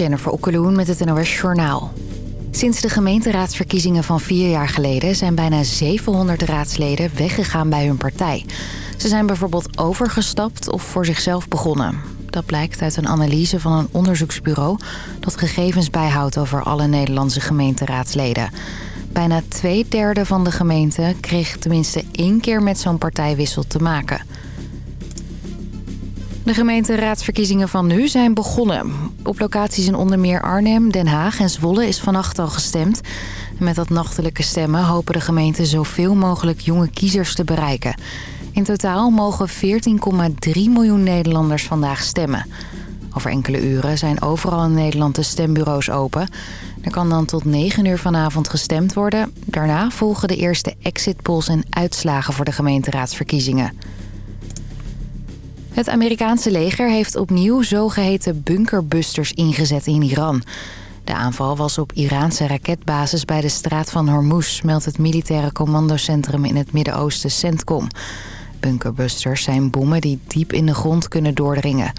Jennifer Okkeloen met het NOS Journaal. Sinds de gemeenteraadsverkiezingen van vier jaar geleden... zijn bijna 700 raadsleden weggegaan bij hun partij. Ze zijn bijvoorbeeld overgestapt of voor zichzelf begonnen. Dat blijkt uit een analyse van een onderzoeksbureau... dat gegevens bijhoudt over alle Nederlandse gemeenteraadsleden. Bijna twee derde van de gemeenten kreeg tenminste één keer met zo'n partijwissel te maken... De gemeenteraadsverkiezingen van nu zijn begonnen. Op locaties in onder meer Arnhem, Den Haag en Zwolle is vannacht al gestemd. met dat nachtelijke stemmen hopen de gemeenten zoveel mogelijk jonge kiezers te bereiken. In totaal mogen 14,3 miljoen Nederlanders vandaag stemmen. Over enkele uren zijn overal in Nederland de stembureaus open. Er kan dan tot 9 uur vanavond gestemd worden. Daarna volgen de eerste exit polls en uitslagen voor de gemeenteraadsverkiezingen. Het Amerikaanse leger heeft opnieuw zogeheten bunkerbusters ingezet in Iran. De aanval was op Iraanse raketbasis bij de straat van Hormuz... meldt het militaire commandocentrum in het Midden-Oosten CENTCOM. Bunkerbusters zijn bommen die diep in de grond kunnen doordringen.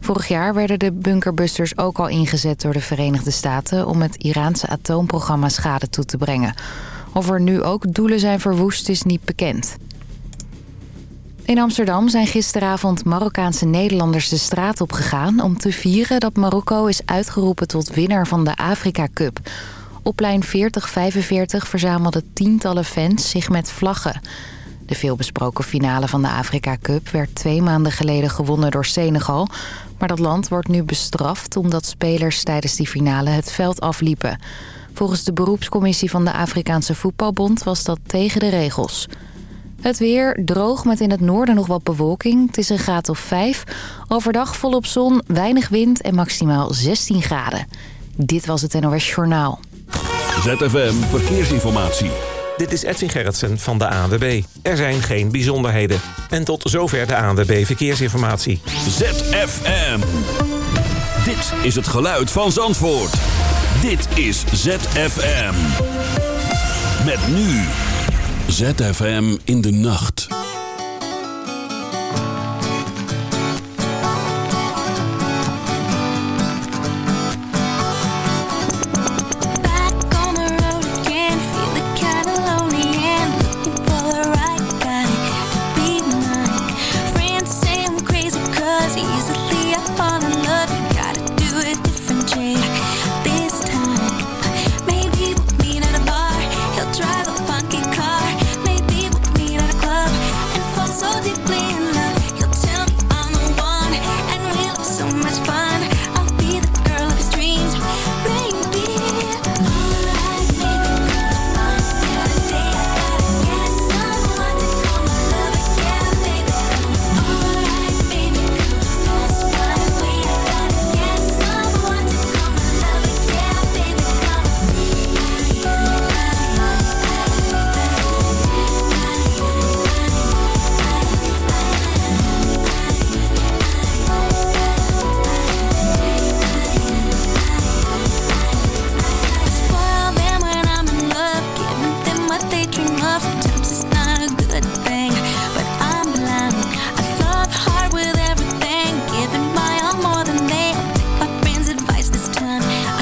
Vorig jaar werden de bunkerbusters ook al ingezet door de Verenigde Staten... om het Iraanse atoomprogramma schade toe te brengen. Of er nu ook doelen zijn verwoest is niet bekend. In Amsterdam zijn gisteravond Marokkaanse Nederlanders de straat op gegaan... om te vieren dat Marokko is uitgeroepen tot winnaar van de Afrika Cup. Op lijn 4045 verzamelden tientallen fans zich met vlaggen. De veelbesproken finale van de Afrika Cup werd twee maanden geleden gewonnen door Senegal. Maar dat land wordt nu bestraft omdat spelers tijdens die finale het veld afliepen. Volgens de beroepscommissie van de Afrikaanse Voetbalbond was dat tegen de regels... Het weer droog met in het noorden nog wat bewolking. Het is een graad of 5. Overdag volop zon, weinig wind en maximaal 16 graden. Dit was het NOS Journaal. ZFM Verkeersinformatie. Dit is Edwin Gerritsen van de ANWB. Er zijn geen bijzonderheden. En tot zover de ANWB Verkeersinformatie. ZFM. Dit is het geluid van Zandvoort. Dit is ZFM. Met nu... ZFM in de nacht.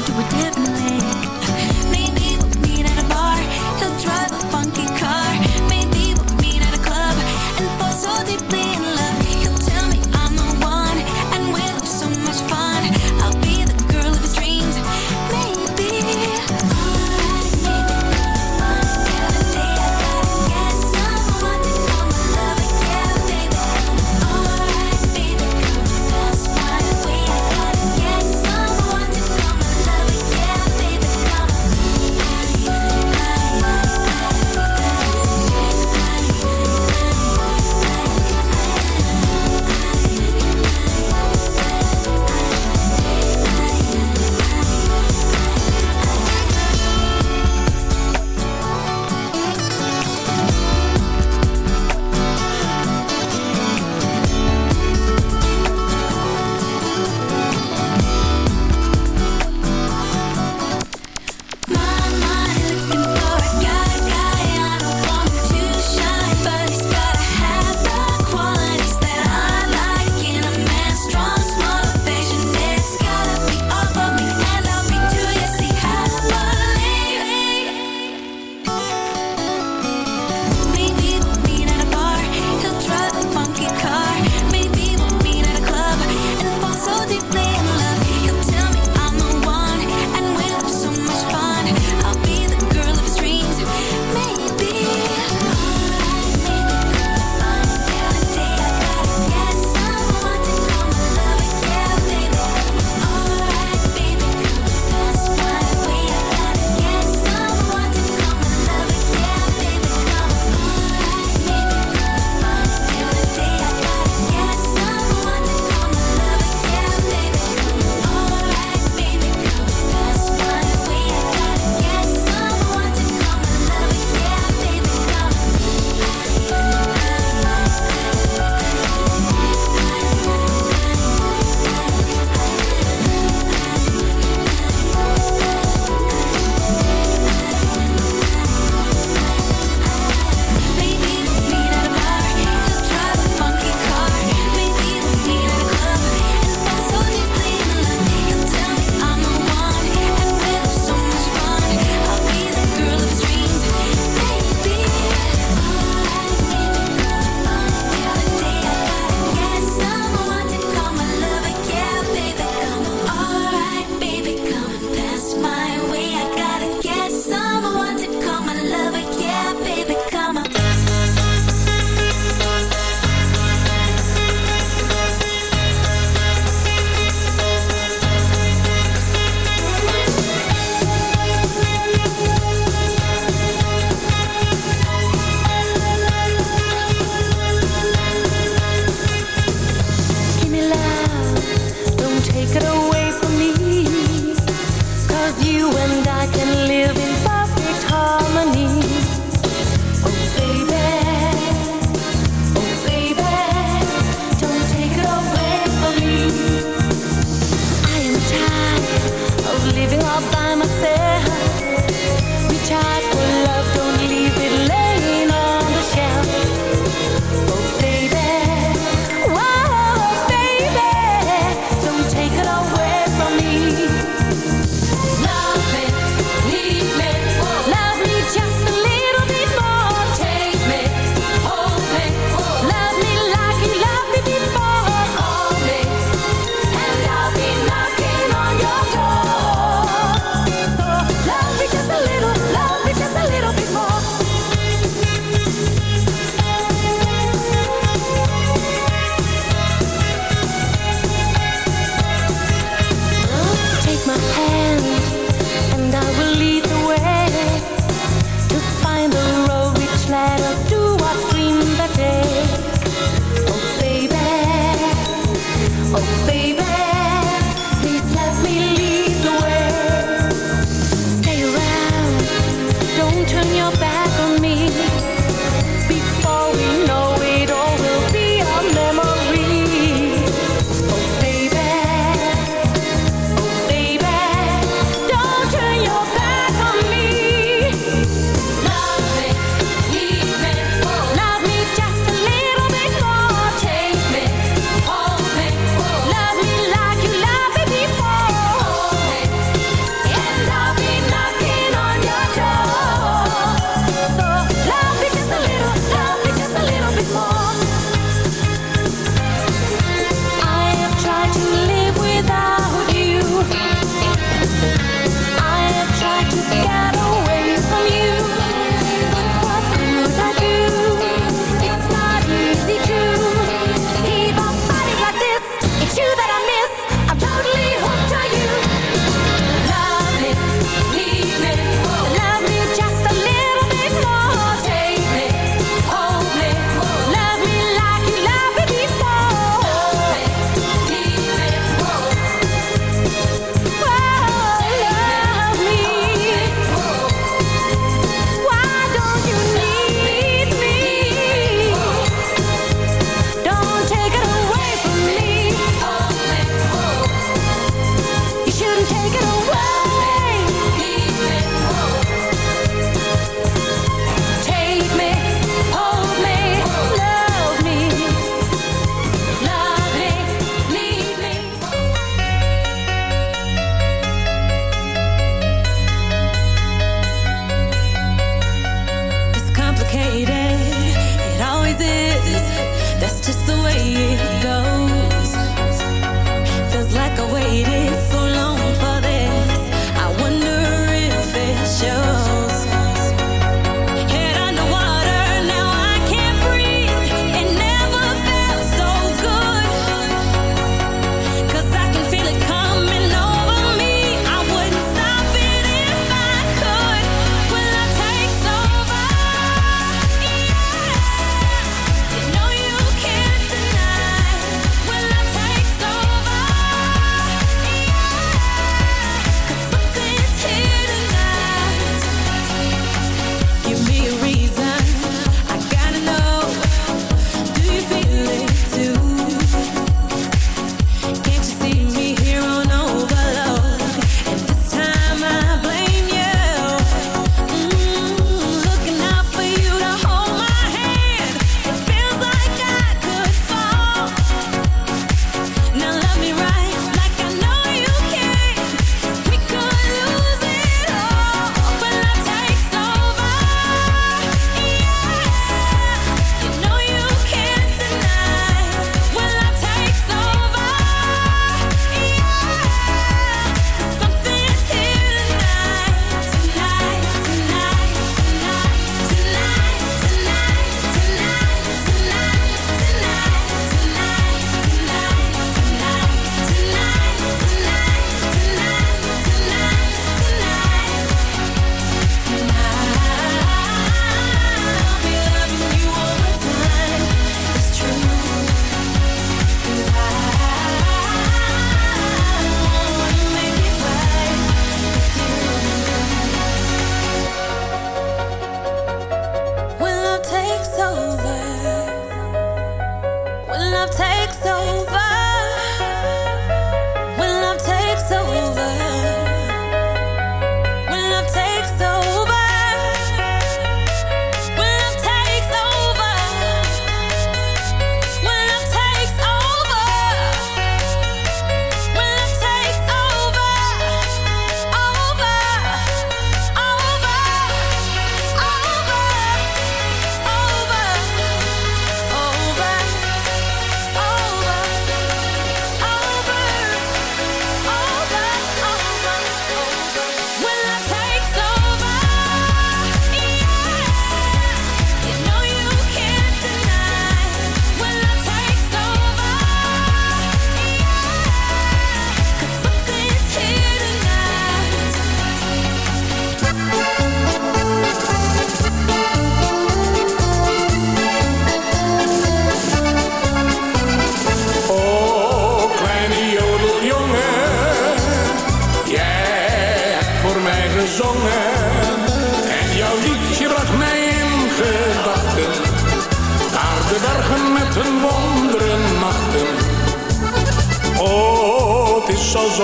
do a damn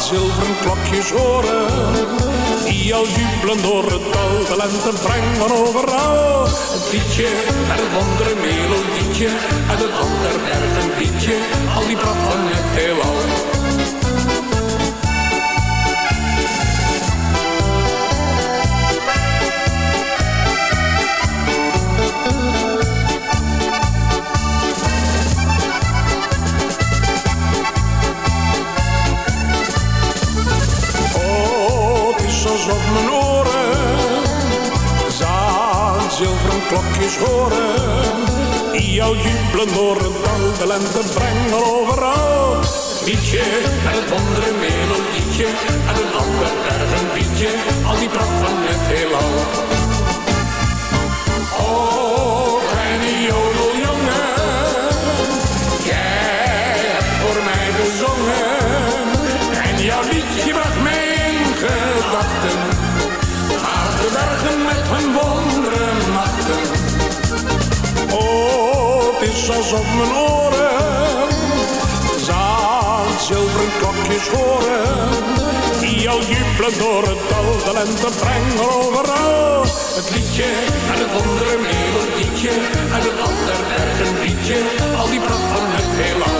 zilveren klokjes horen. Die al jubelen door het dal, de lente brengen overal. Het liedje met het wondere melodietje, uit het ander bergen liedje, al die pracht van het heelal. Is alsof mijn oren zaad zilveren klokjes horen. Die jou jubelen door de lente brengen overal. Liedje en het wondere melodietje en een ander bergen biedje, al die pracht van het heelal. Is alsof mijn oren zaad zilveren klokjes horen. Die al jubelen door het dal, de lente brengen overal. Het liedje en het wondere melodietje en het ander bergen liedje, al die pracht van het heelal.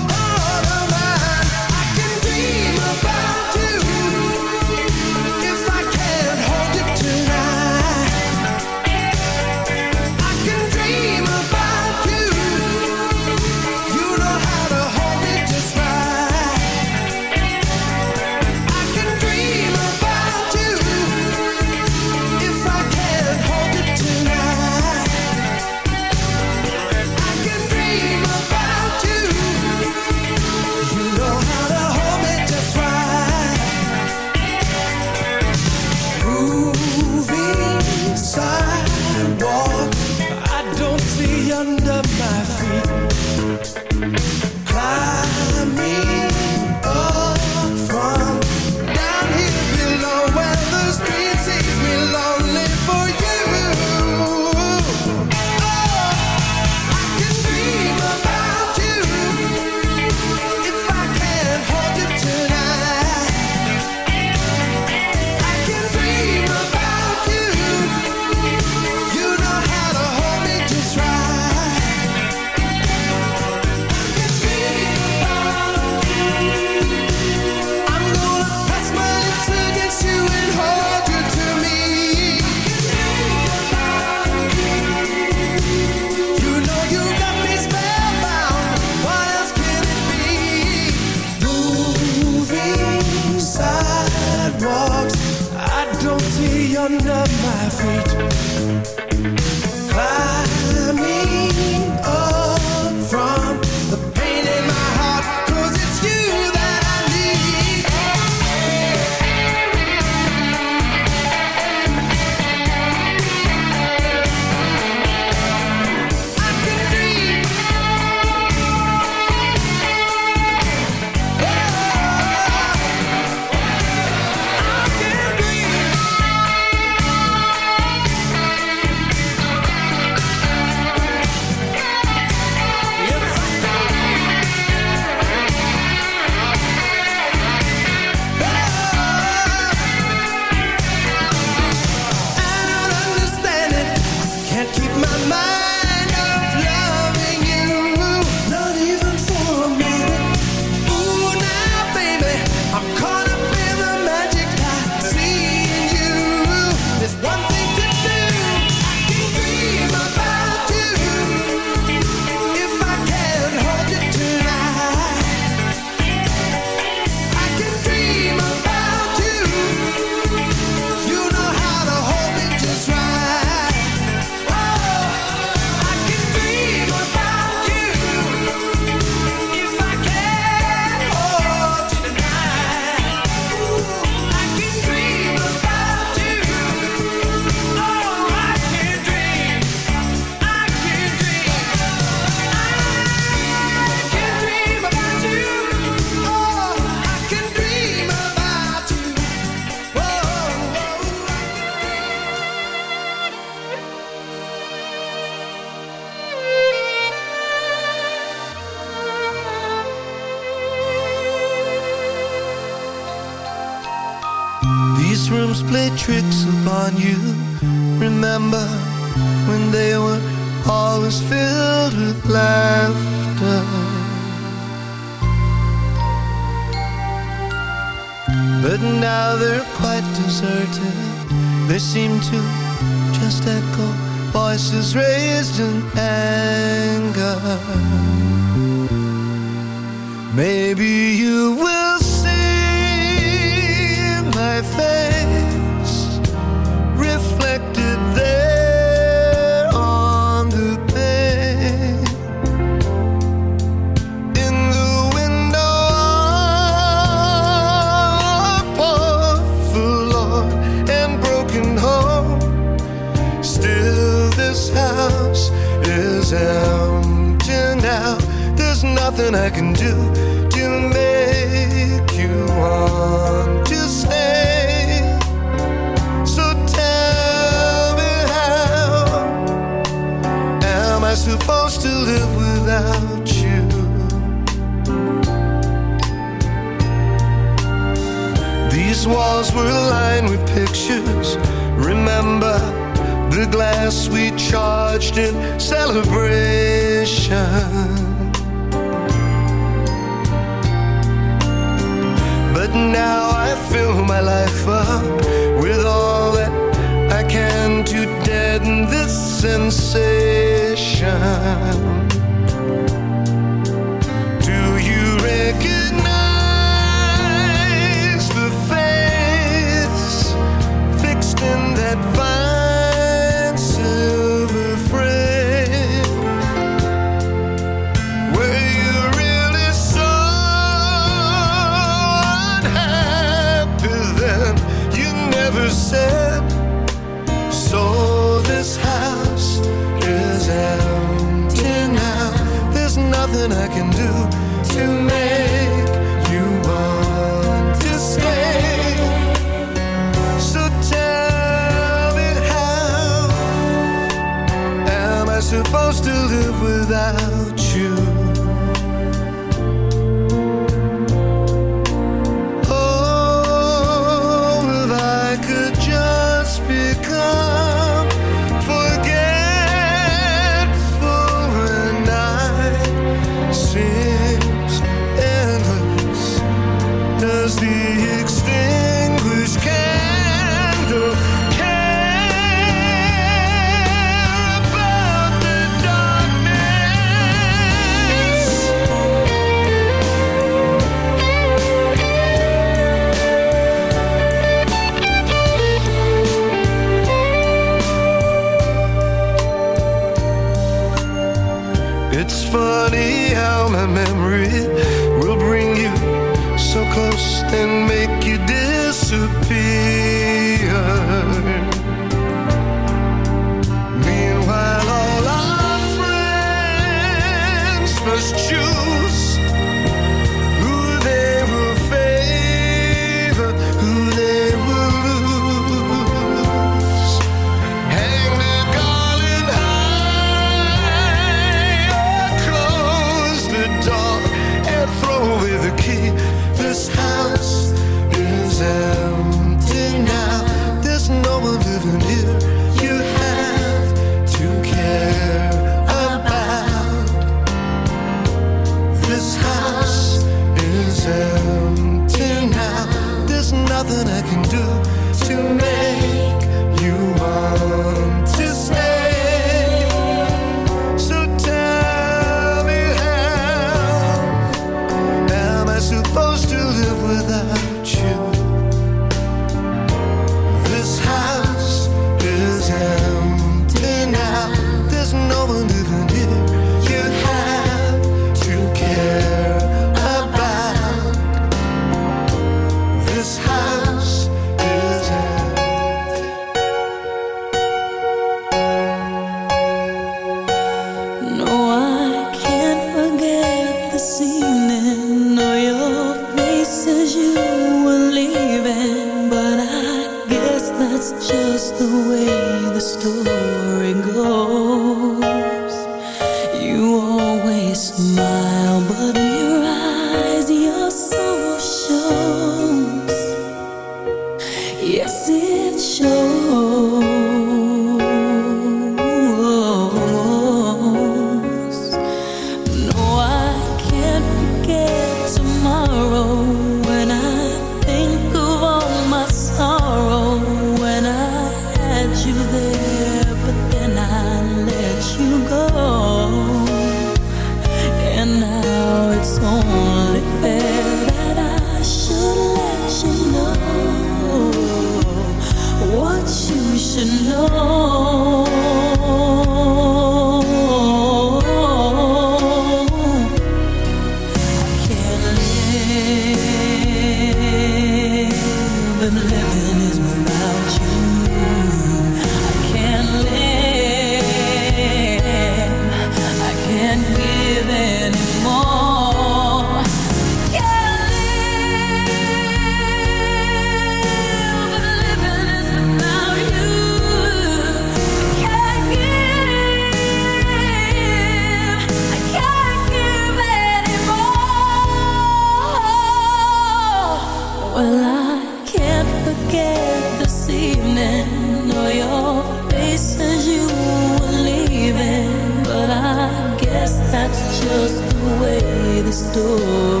door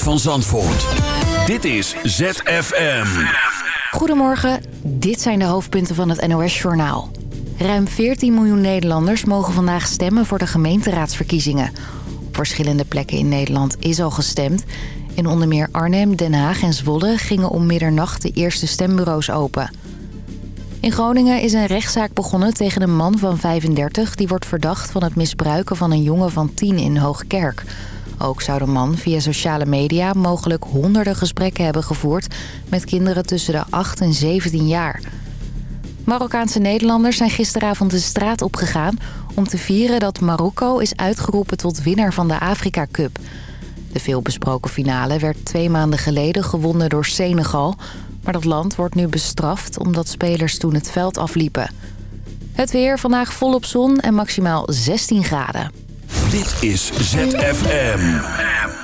van Zandvoort. Dit is ZFM. Goedemorgen, dit zijn de hoofdpunten van het NOS-journaal. Ruim 14 miljoen Nederlanders mogen vandaag stemmen voor de gemeenteraadsverkiezingen. Op verschillende plekken in Nederland is al gestemd. In onder meer Arnhem, Den Haag en Zwolle gingen om middernacht de eerste stembureaus open. In Groningen is een rechtszaak begonnen tegen een man van 35... die wordt verdacht van het misbruiken van een jongen van 10 in Hoogkerk. Ook zou de man via sociale media mogelijk honderden gesprekken hebben gevoerd... met kinderen tussen de 8 en 17 jaar. Marokkaanse Nederlanders zijn gisteravond de straat opgegaan... om te vieren dat Marokko is uitgeroepen tot winnaar van de Afrika Cup. De veelbesproken finale werd twee maanden geleden gewonnen door Senegal... maar dat land wordt nu bestraft omdat spelers toen het veld afliepen. Het weer vandaag volop zon en maximaal 16 graden. Dit is ZFM.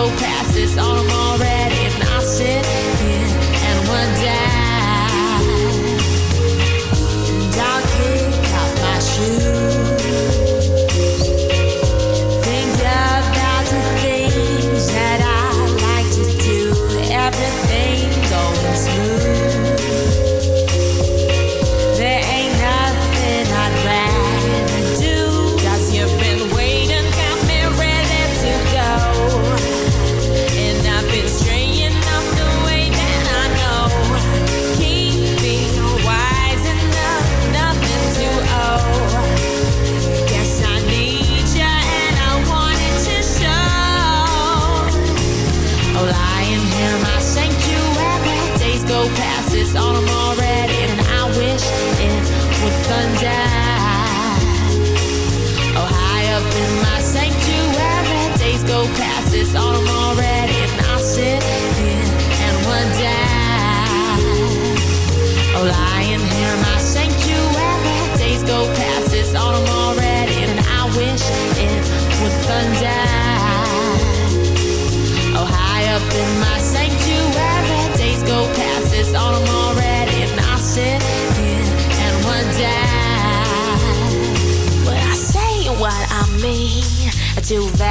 go past. This